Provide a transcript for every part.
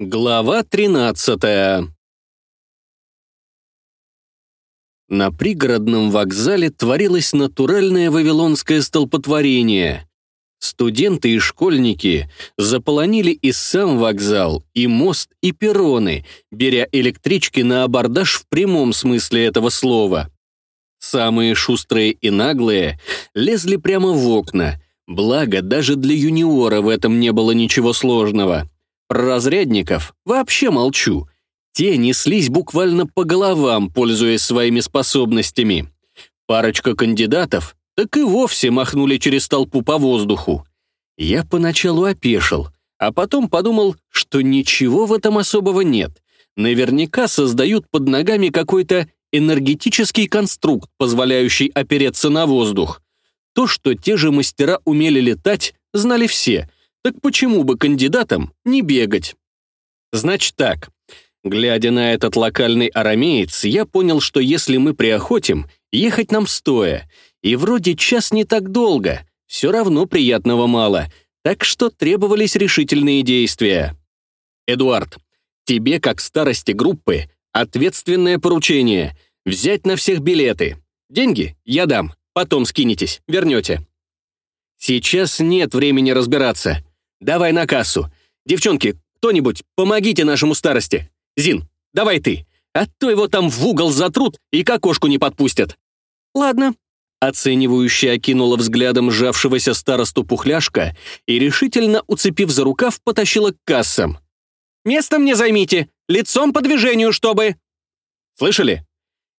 Глава 13 На пригородном вокзале творилось натуральное вавилонское столпотворение. Студенты и школьники заполонили и сам вокзал, и мост, и перроны, беря электрички на абордаж в прямом смысле этого слова. Самые шустрые и наглые лезли прямо в окна, благо даже для юниора в этом не было ничего сложного. Про разрядников вообще молчу. Те неслись буквально по головам, пользуясь своими способностями. Парочка кандидатов так и вовсе махнули через толпу по воздуху. Я поначалу опешил, а потом подумал, что ничего в этом особого нет. Наверняка создают под ногами какой-то энергетический конструкт, позволяющий опереться на воздух. То, что те же мастера умели летать, знали все, так почему бы кандидатам не бегать? Значит так, глядя на этот локальный арамеец, я понял, что если мы приохотим, ехать нам стоя, и вроде час не так долго, все равно приятного мало, так что требовались решительные действия. Эдуард, тебе, как старости группы, ответственное поручение — взять на всех билеты. Деньги я дам, потом скинетесь, вернете. Сейчас нет времени разбираться. Давай на кассу. Девчонки, кто-нибудь, помогите нашему старости. Зин, давай ты. А то его там в угол затрут и к окошку не подпустят. Ладно. Оценивающе окинула взглядом сжавшегося старосту пухляшка и, решительно уцепив за рукав, потащила к кассам. «Место мне займите! Лицом по движению, чтобы...» «Слышали?»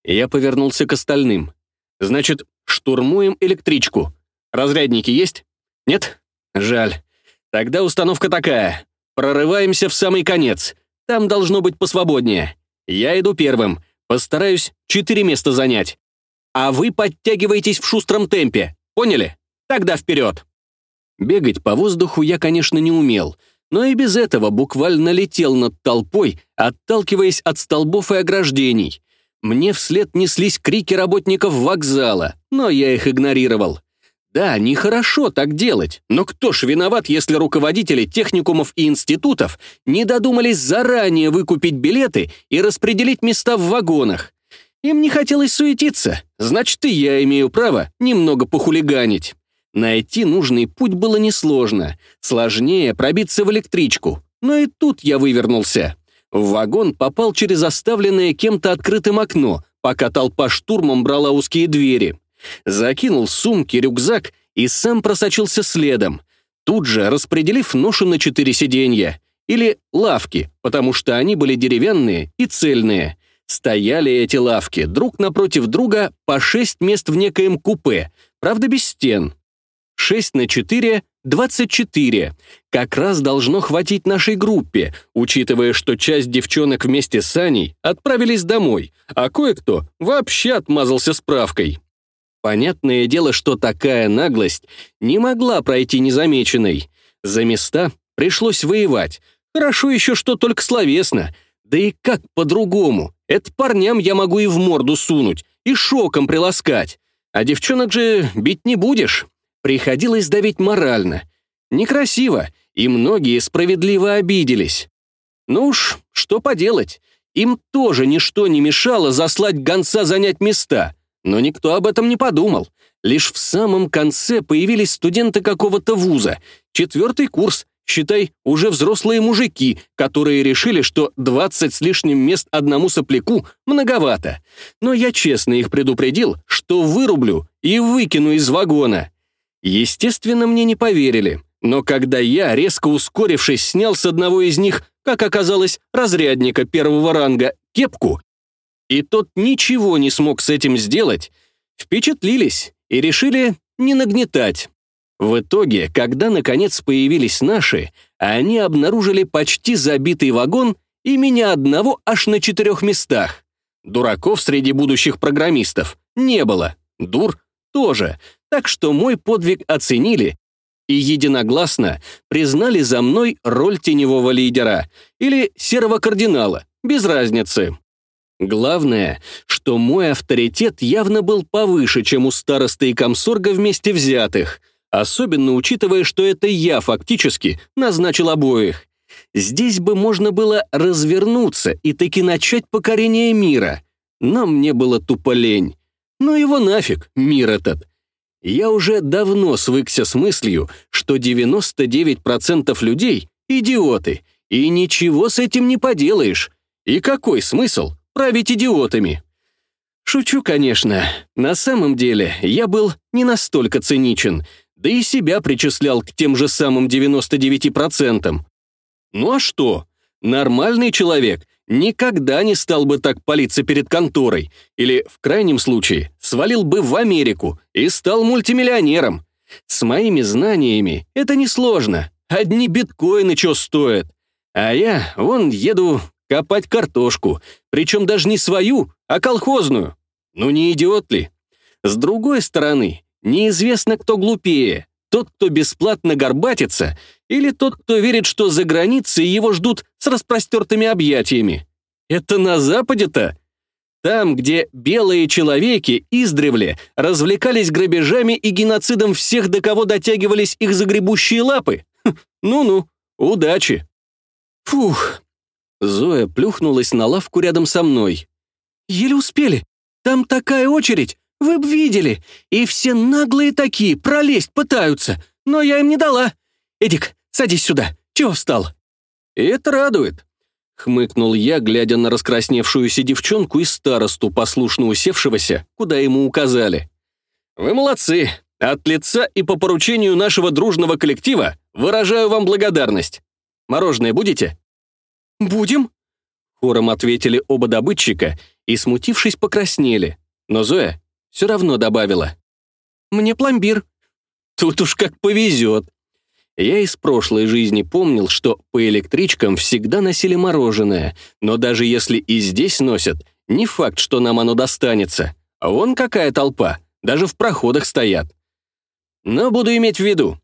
Я повернулся к остальным. «Значит, штурмуем электричку. Разрядники есть? Нет? Жаль. Тогда установка такая. Прорываемся в самый конец. Там должно быть посвободнее. Я иду первым. Постараюсь четыре места занять. А вы подтягиваетесь в шустром темпе. Поняли? Тогда вперед. Бегать по воздуху я, конечно, не умел, но и без этого буквально летел над толпой, отталкиваясь от столбов и ограждений. Мне вслед неслись крики работников вокзала, но я их игнорировал. Да, нехорошо так делать, но кто ж виноват, если руководители техникумов и институтов не додумались заранее выкупить билеты и распределить места в вагонах? Им не хотелось суетиться, значит, и я имею право немного похулиганить. Найти нужный путь было несложно, сложнее пробиться в электричку, но и тут я вывернулся. В вагон попал через оставленное кем-то открытым окно, пока толпа штурмом брала узкие двери закинул сумки, рюкзак и сам просочился следом, тут же распределив ношу на четыре сиденья. Или лавки, потому что они были деревянные и цельные. Стояли эти лавки друг напротив друга по шесть мест в некоем купе, правда без стен. Шесть на четыре — двадцать четыре. Как раз должно хватить нашей группе, учитывая, что часть девчонок вместе с Аней отправились домой, а кое-кто вообще отмазался справкой. Понятное дело, что такая наглость не могла пройти незамеченной. За места пришлось воевать. Хорошо еще, что только словесно. Да и как по-другому? Это парням я могу и в морду сунуть, и шоком приласкать. А девчонок же бить не будешь. Приходилось давить морально. Некрасиво, и многие справедливо обиделись. Ну уж, что поделать. Им тоже ничто не мешало заслать гонца занять места. Но никто об этом не подумал. Лишь в самом конце появились студенты какого-то вуза. Четвертый курс, считай, уже взрослые мужики, которые решили, что 20 с лишним мест одному сопляку многовато. Но я честно их предупредил, что вырублю и выкину из вагона. Естественно, мне не поверили. Но когда я, резко ускорившись, снял с одного из них, как оказалось, разрядника первого ранга, кепку и тот ничего не смог с этим сделать, впечатлились и решили не нагнетать. В итоге, когда наконец появились наши, они обнаружили почти забитый вагон и меня одного аж на четырех местах. Дураков среди будущих программистов не было, дур тоже, так что мой подвиг оценили и единогласно признали за мной роль теневого лидера или серого кардинала, без разницы. Главное, что мой авторитет явно был повыше, чем у старосты и комсорга вместе взятых, особенно учитывая, что это я фактически назначил обоих. здесь бы можно было развернуться и таки начать покорение мира. Но мне было тупо лень. Ну его нафиг, мир этот. Я уже давно свыкся с мыслью, что 99% людей — идиоты, и ничего с этим не поделаешь. И какой смысл править идиотами? Шучу, конечно. На самом деле я был не настолько циничен, да и себя причислял к тем же самым 99%. Ну а что? Нормальный человек никогда не стал бы так палиться перед конторой, или, в крайнем случае, свалил бы в Америку и стал мультимиллионером. С моими знаниями это несложно. Одни биткоины что стоят. А я, вон, еду копать картошку, причем даже не свою, а колхозную. Ну не идиот ли? С другой стороны, неизвестно, кто глупее, тот, кто бесплатно горбатится, или тот, кто верит, что за границей его ждут с распростертыми объятиями. Это на Западе-то? Там, где белые человеки издревле развлекались грабежами и геноцидом всех, до кого дотягивались их загребущие лапы. Хм, ну-ну, удачи. Фух, Зоя плюхнулась на лавку рядом со мной. «Еле успели. Там такая очередь. Вы б видели. И все наглые такие, пролезть пытаются. Но я им не дала. Эдик, садись сюда. Чего встал?» «Это радует», — хмыкнул я, глядя на раскрасневшуюся девчонку и старосту, послушно усевшегося, куда ему указали. «Вы молодцы. От лица и по поручению нашего дружного коллектива выражаю вам благодарность. Мороженое будете?» «Будем», — хором ответили оба добытчика и, смутившись, покраснели. Но Зоя все равно добавила. «Мне пломбир». Тут уж как повезет. Я из прошлой жизни помнил, что по электричкам всегда носили мороженое, но даже если и здесь носят, не факт, что нам оно достанется. А вон какая толпа, даже в проходах стоят. Но буду иметь в виду.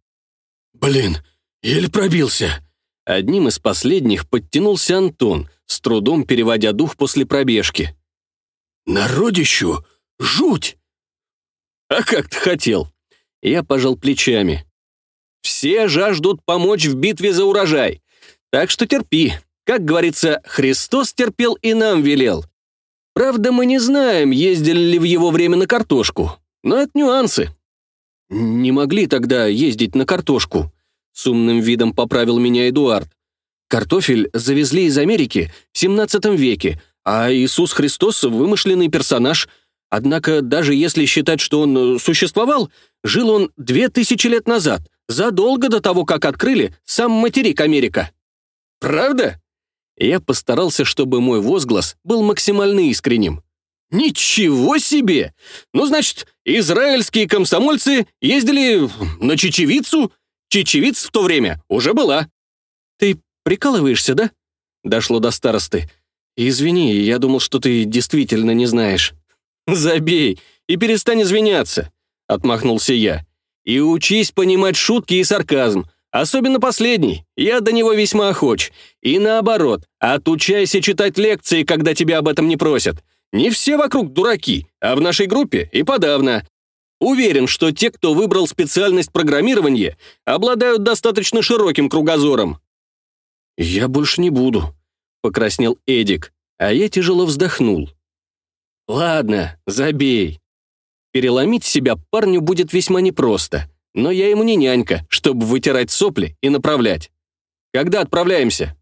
«Блин, еле пробился», Одним из последних подтянулся Антон, с трудом переводя дух после пробежки. «Народищу? Жуть!» «А как ты хотел?» Я пожал плечами. «Все жаждут помочь в битве за урожай. Так что терпи. Как говорится, Христос терпел и нам велел. Правда, мы не знаем, ездили ли в его время на картошку. Но это нюансы. Не могли тогда ездить на картошку. С умным видом поправил меня Эдуард. Картофель завезли из Америки в 17 веке, а Иисус Христос — вымышленный персонаж. Однако, даже если считать, что он э, существовал, жил он две тысячи лет назад, задолго до того, как открыли сам материк Америка. Правда? Я постарался, чтобы мой возглас был максимально искренним. Ничего себе! Ну, значит, израильские комсомольцы ездили на чечевицу, Чечевиц в то время уже была». «Ты прикалываешься, да?» Дошло до старосты. «Извини, я думал, что ты действительно не знаешь». «Забей и перестань извиняться», — отмахнулся я. «И учись понимать шутки и сарказм, особенно последний, я до него весьма охоч. И наоборот, отучайся читать лекции, когда тебя об этом не просят. Не все вокруг дураки, а в нашей группе и подавно. Уверен, что те, кто выбрал специальность программирования, обладают достаточно широким кругозором. «Я больше не буду», — покраснел Эдик, а я тяжело вздохнул. «Ладно, забей. Переломить себя парню будет весьма непросто, но я ему не нянька, чтобы вытирать сопли и направлять. Когда отправляемся?»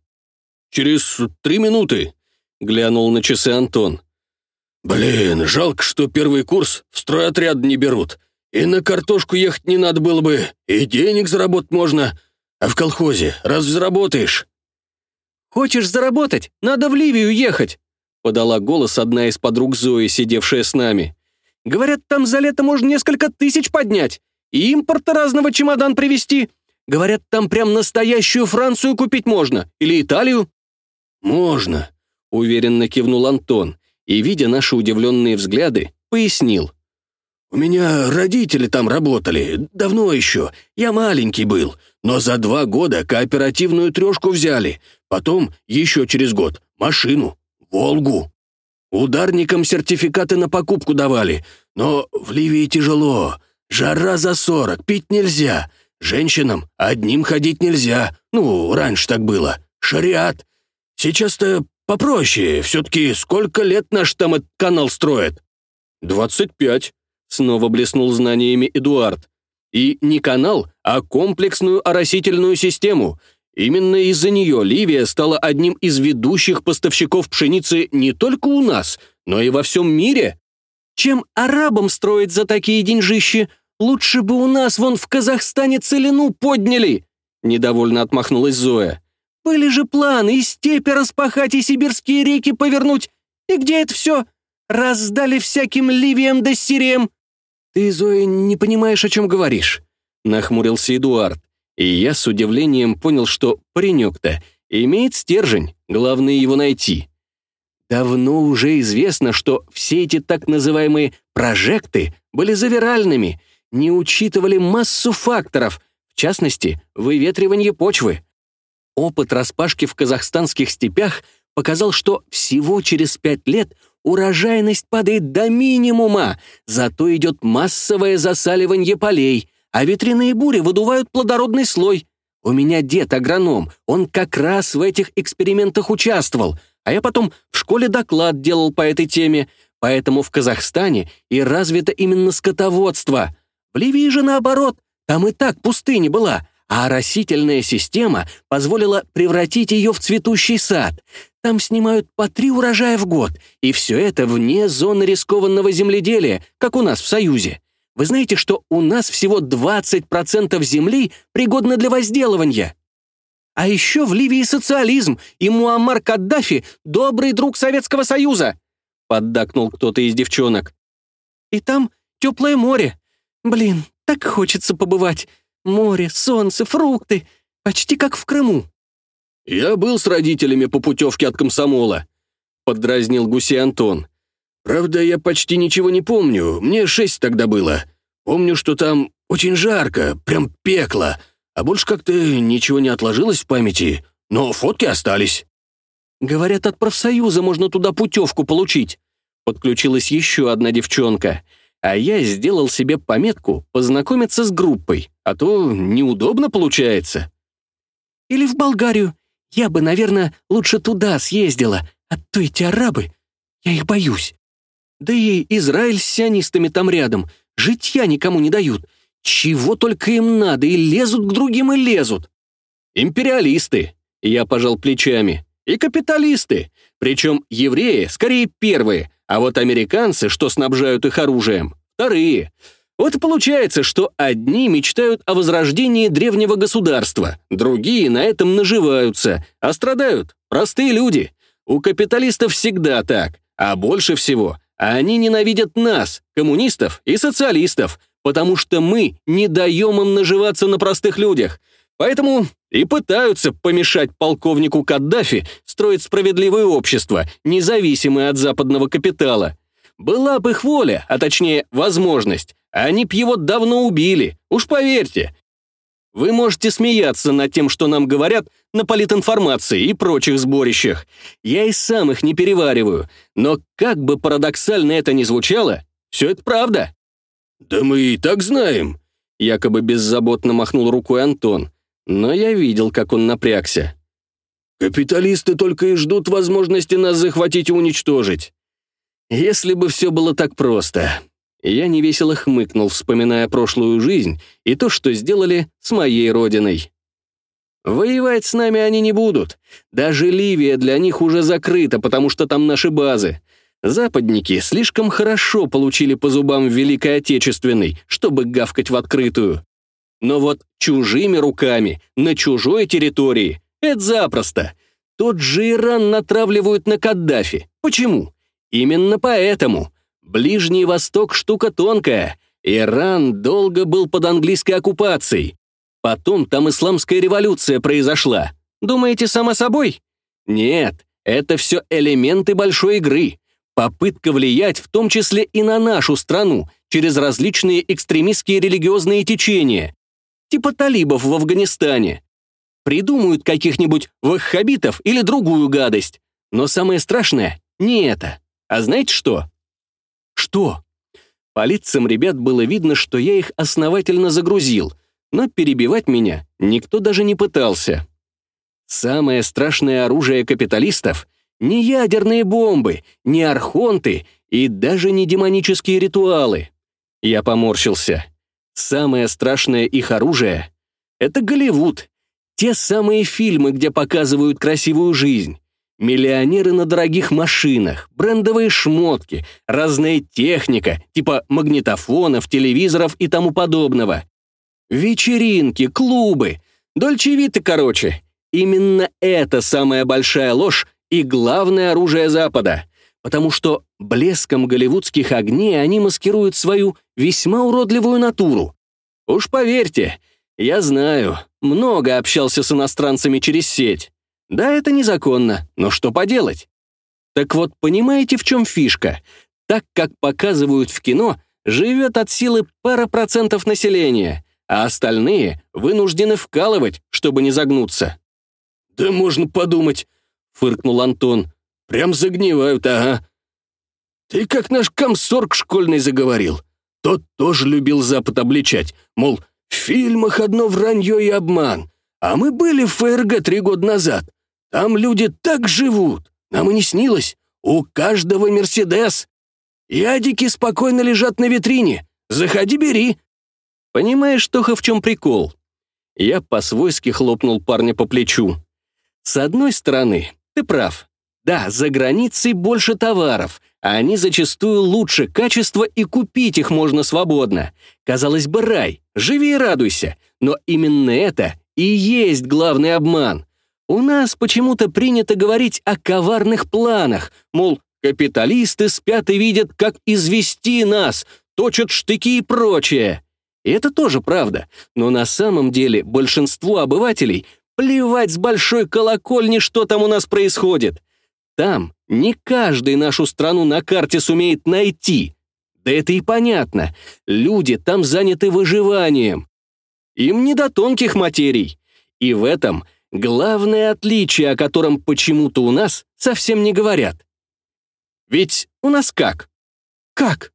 «Через три минуты», — глянул на часы Антон. «Блин, жалко, что первый курс в стройотряд не берут. И на картошку ехать не надо было бы, и денег заработать можно. А в колхозе раз заработаешь?» «Хочешь заработать? Надо в Ливию ехать», — подала голос одна из подруг Зои, сидевшая с нами. «Говорят, там за лето можно несколько тысяч поднять, и импорта разного чемодан привезти. Говорят, там прям настоящую Францию купить можно, или Италию». «Можно», — уверенно кивнул Антон и, видя наши удивленные взгляды, пояснил. «У меня родители там работали, давно еще, я маленький был, но за два года кооперативную трешку взяли, потом, еще через год, машину, «Волгу». Ударникам сертификаты на покупку давали, но в Ливии тяжело, жара за сорок, пить нельзя, женщинам одним ходить нельзя, ну, раньше так было, шариат. Сейчас-то попроще, все-таки сколько лет наш там этот канал строит?» «Двадцать пять», — снова блеснул знаниями Эдуард. «И не канал, а комплексную оросительную систему. Именно из-за нее Ливия стала одним из ведущих поставщиков пшеницы не только у нас, но и во всем мире. Чем арабам строить за такие деньжищи? Лучше бы у нас вон в Казахстане целину подняли!» Недовольно отмахнулась Зоя. «Были же планы и степи распахать, и сибирские реки повернуть. И где это все? Раздали всяким Ливиям да Сириям!» «Ты, Зоя, не понимаешь, о чем говоришь», — нахмурился Эдуард. И я с удивлением понял, что паренек-то имеет стержень, главное его найти. Давно уже известно, что все эти так называемые «прожекты» были завиральными, не учитывали массу факторов, в частности, выветривание почвы. Опыт распашки в казахстанских степях показал, что всего через пять лет урожайность падает до минимума, зато идет массовое засаливание полей, а ветряные бури выдувают плодородный слой. У меня дед агроном, он как раз в этих экспериментах участвовал, а я потом в школе доклад делал по этой теме, поэтому в Казахстане и развито именно скотоводство. В Ливии же наоборот, там и так пустыня была, а растительная система позволила превратить ее в цветущий сад. Там снимают по три урожая в год, и все это вне зоны рискованного земледелия, как у нас в Союзе. Вы знаете, что у нас всего 20% земли пригодно для возделывания? А еще в Ливии социализм, и Муаммар Каддафи — добрый друг Советского Союза!» — поддакнул кто-то из девчонок. «И там теплое море. Блин, так хочется побывать. Море, солнце, фрукты. Почти как в Крыму». «Я был с родителями по путевке от комсомола», — поддразнил Гуси Антон. Правда, я почти ничего не помню, мне шесть тогда было. Помню, что там очень жарко, прям пекло, а больше как-то ничего не отложилось в памяти, но фотки остались. Говорят, от профсоюза можно туда путевку получить. Подключилась еще одна девчонка, а я сделал себе пометку познакомиться с группой, а то неудобно получается. Или в Болгарию. Я бы, наверное, лучше туда съездила, а то эти арабы, я их боюсь. Да и Израиль с сионистами там рядом. Житья никому не дают. Чего только им надо, и лезут к другим, и лезут. Империалисты, я пожал плечами, и капиталисты. Причем евреи скорее первые, а вот американцы, что снабжают их оружием, вторые. Вот и получается, что одни мечтают о возрождении древнего государства, другие на этом наживаются, а страдают простые люди. У капиталистов всегда так, а больше всего они ненавидят нас, коммунистов и социалистов, потому что мы не даем им наживаться на простых людях. Поэтому и пытаются помешать полковнику Каддафи строить справедливое общество, независимое от западного капитала. Была бы их воля, а точнее возможность, они б его давно убили, уж поверьте. Вы можете смеяться над тем, что нам говорят на политинформации и прочих сборищах. Я и сам их не перевариваю. Но как бы парадоксально это ни звучало, все это правда. «Да мы и так знаем», — якобы беззаботно махнул рукой Антон. Но я видел, как он напрягся. «Капиталисты только и ждут возможности нас захватить и уничтожить. Если бы все было так просто. Я невесело хмыкнул, вспоминая прошлую жизнь и то, что сделали с моей родиной. Воевать с нами они не будут. Даже Ливия для них уже закрыта, потому что там наши базы. Западники слишком хорошо получили по зубам Великой Отечественной, чтобы гавкать в открытую. Но вот чужими руками, на чужой территории — это запросто. Тот же Иран натравливают на Каддафи. Почему? Именно поэтому — Ближний Восток — штука тонкая. Иран долго был под английской оккупацией. Потом там исламская революция произошла. Думаете, само собой? Нет, это все элементы большой игры. Попытка влиять в том числе и на нашу страну через различные экстремистские религиозные течения. Типа талибов в Афганистане. Придумают каких-нибудь ваххабитов или другую гадость. Но самое страшное — не это. А знаете что? Что? По лицам ребят было видно, что я их основательно загрузил, но перебивать меня никто даже не пытался. Самое страшное оружие капиталистов — не ядерные бомбы, не архонты и даже не демонические ритуалы. Я поморщился. Самое страшное их оружие — это Голливуд. Те самые фильмы, где показывают красивую жизнь. Миллионеры на дорогих машинах, брендовые шмотки, разная техника, типа магнитофонов, телевизоров и тому подобного. Вечеринки, клубы, дольчевиты, короче. Именно это самая большая ложь и главное оружие Запада. Потому что блеском голливудских огней они маскируют свою весьма уродливую натуру. Уж поверьте, я знаю, много общался с иностранцами через сеть. Да, это незаконно, но что поделать? Так вот, понимаете, в чем фишка? Так, как показывают в кино, живет от силы пара процентов населения, а остальные вынуждены вкалывать, чтобы не загнуться. «Да можно подумать», — фыркнул Антон. «Прям загнивают, ага». «Ты как наш комсорг школьный заговорил. Тот тоже любил Запад обличать, мол, в фильмах одно вранье и обман. А мы были в ФРГ три года назад. Там люди так живут. Нам и не снилось. У каждого Мерседес. Ядики спокойно лежат на витрине. Заходи, бери. Понимаешь, Тоха, в чем прикол? Я по-свойски хлопнул парня по плечу. С одной стороны, ты прав. Да, за границей больше товаров, а они зачастую лучше качества, и купить их можно свободно. Казалось бы, рай, живи и радуйся. Но именно это и есть главный обман. У нас почему-то принято говорить о коварных планах, мол, капиталисты спят и видят, как извести нас, точат штыки и прочее. И это тоже правда, но на самом деле большинству обывателей плевать с большой колокольни, что там у нас происходит. Там не каждый нашу страну на карте сумеет найти. Да это и понятно. Люди там заняты выживанием. Им не до тонких материй. И в этом – Главное отличие, о котором почему-то у нас совсем не говорят. Ведь у нас как? Как?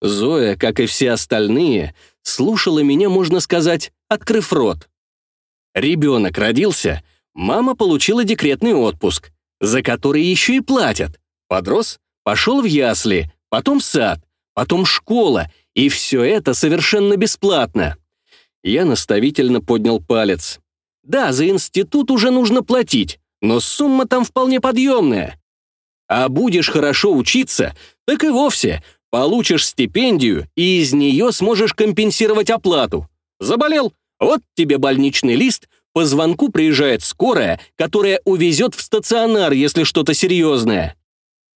Зоя, как и все остальные, слушала меня, можно сказать, открыв рот. Ребенок родился, мама получила декретный отпуск, за который еще и платят. Подрос, пошел в ясли, потом сад, потом школа, и все это совершенно бесплатно. Я наставительно поднял палец. Да, за институт уже нужно платить, но сумма там вполне подъемная. А будешь хорошо учиться, так и вовсе получишь стипендию и из нее сможешь компенсировать оплату. Заболел? Вот тебе больничный лист, по звонку приезжает скорая, которая увезет в стационар, если что-то серьезное.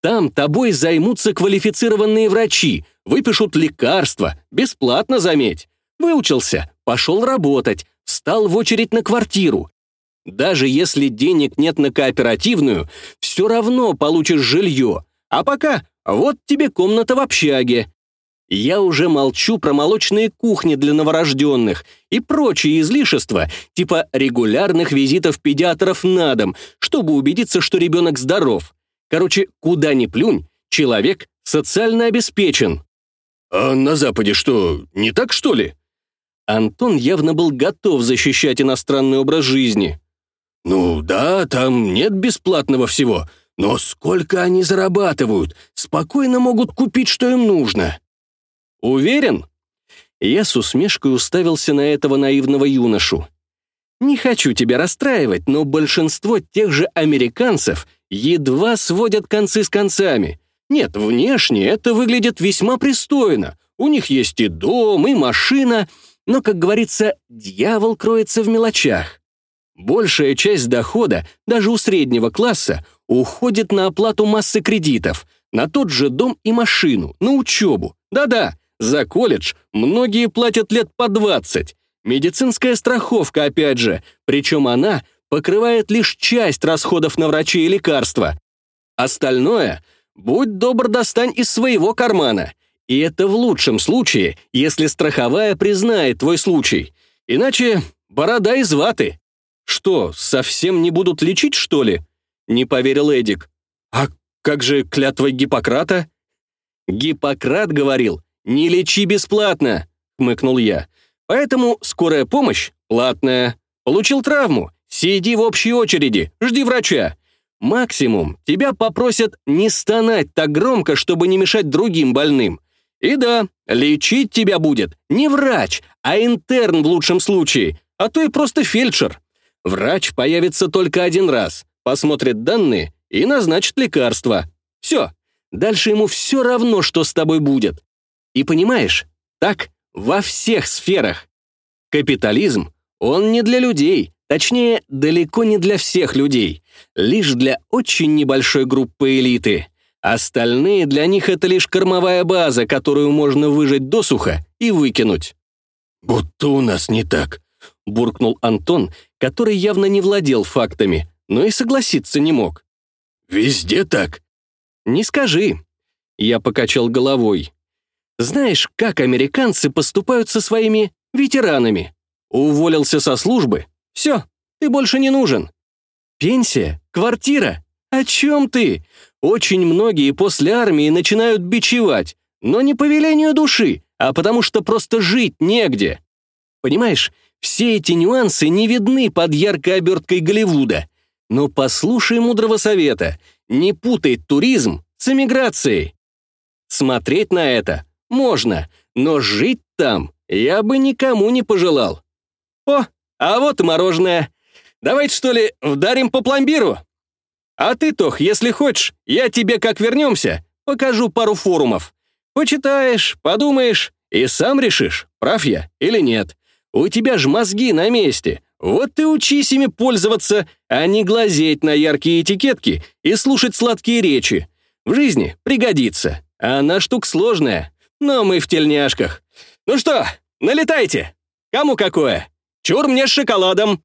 Там тобой займутся квалифицированные врачи, выпишут лекарства, бесплатно, заметь. Выучился, пошел работать, встал в очередь на квартиру. Даже если денег нет на кооперативную, все равно получишь жилье. А пока вот тебе комната в общаге. Я уже молчу про молочные кухни для новорожденных и прочие излишества, типа регулярных визитов педиатров на дом, чтобы убедиться, что ребенок здоров. Короче, куда ни плюнь, человек социально обеспечен. «А на Западе что, не так, что ли?» Антон явно был готов защищать иностранный образ жизни. «Ну да, там нет бесплатного всего, но сколько они зарабатывают, спокойно могут купить, что им нужно». «Уверен?» Я с усмешкой уставился на этого наивного юношу. «Не хочу тебя расстраивать, но большинство тех же американцев едва сводят концы с концами. Нет, внешне это выглядит весьма пристойно. У них есть и дом, и машина, но, как говорится, дьявол кроется в мелочах. Большая часть дохода, даже у среднего класса, уходит на оплату массы кредитов, на тот же дом и машину, на учебу. Да-да, за колледж многие платят лет по 20. Медицинская страховка, опять же, причем она покрывает лишь часть расходов на врачи и лекарства. Остальное, будь добр, достань из своего кармана – и это в лучшем случае, если страховая признает твой случай. Иначе борода из ваты. Что, совсем не будут лечить, что ли? Не поверил Эдик. А как же клятва Гиппократа? Гиппократ говорил, не лечи бесплатно, хмыкнул я. Поэтому скорая помощь платная. Получил травму, Сиди в общей очереди, жди врача. Максимум тебя попросят не стонать так громко, чтобы не мешать другим больным. И да, лечить тебя будет не врач, а интерн в лучшем случае, а то и просто фельдшер. Врач появится только один раз, посмотрит данные и назначит лекарства. Все. Дальше ему все равно, что с тобой будет. И понимаешь, так во всех сферах. Капитализм, он не для людей, точнее, далеко не для всех людей, лишь для очень небольшой группы элиты. Остальные для них это лишь кормовая база, которую можно выжать досуха и выкинуть. «Будто у нас не так», — буркнул Антон, который явно не владел фактами, но и согласиться не мог. «Везде так?» «Не скажи». Я покачал головой. «Знаешь, как американцы поступают со своими ветеранами? Уволился со службы? Все, ты больше не нужен. Пенсия? Квартира? О чем ты? Очень многие после армии начинают бичевать, но не по велению души, а потому что просто жить негде. Понимаешь, все эти нюансы не видны под яркой оберткой Голливуда. Но послушай мудрого совета, не путай туризм с эмиграцией. Смотреть на это можно, но жить там я бы никому не пожелал. О, а вот и мороженое. Давайте, что ли, вдарим по пломбиру? А ты, Тох, если хочешь, я тебе, как вернемся, покажу пару форумов. Почитаешь, подумаешь и сам решишь, прав я или нет. У тебя ж мозги на месте. Вот ты учись ими пользоваться, а не глазеть на яркие этикетки и слушать сладкие речи. В жизни пригодится. Она штука сложная, но мы в тельняшках. Ну что, налетайте. Кому какое? Чур мне с шоколадом.